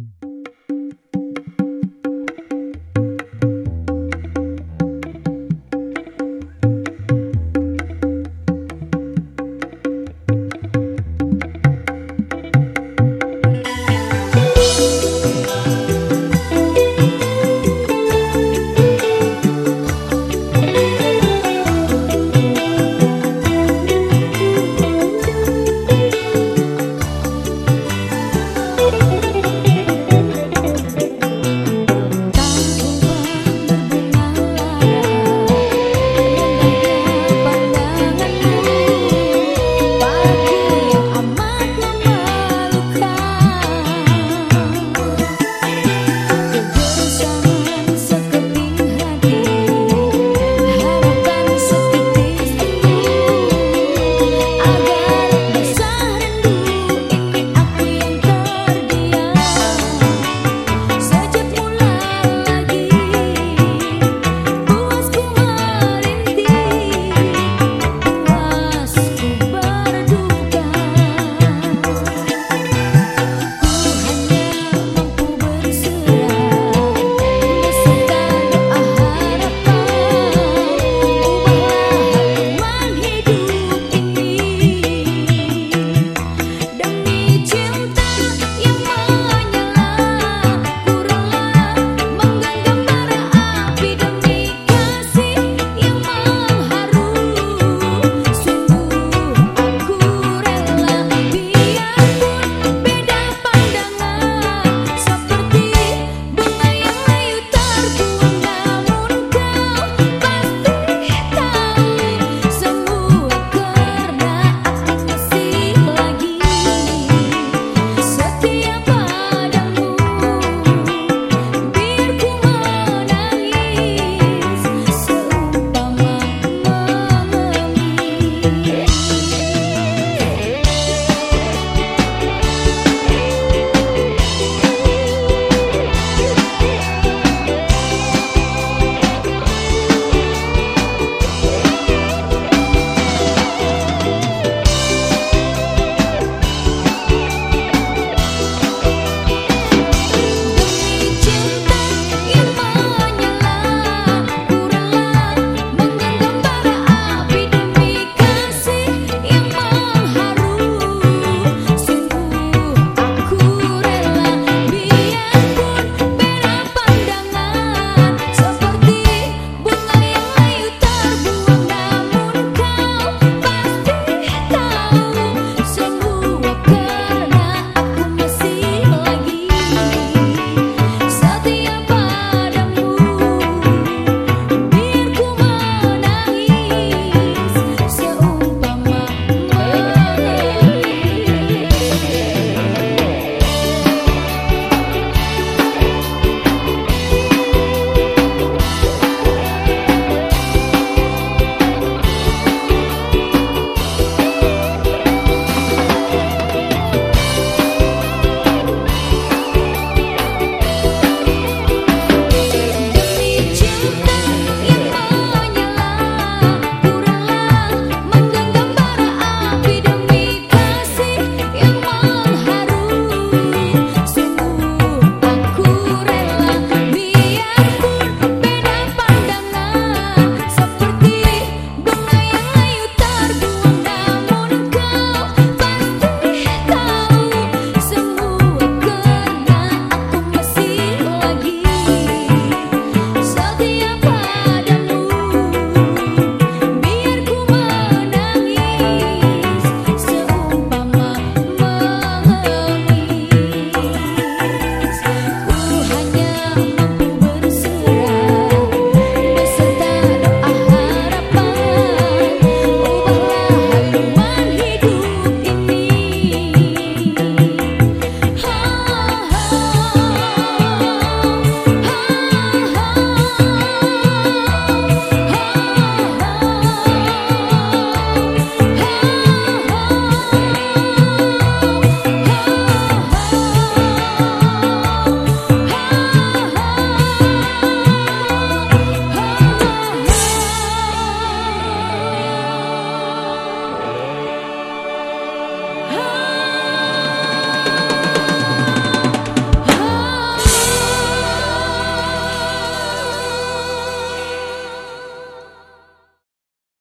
Música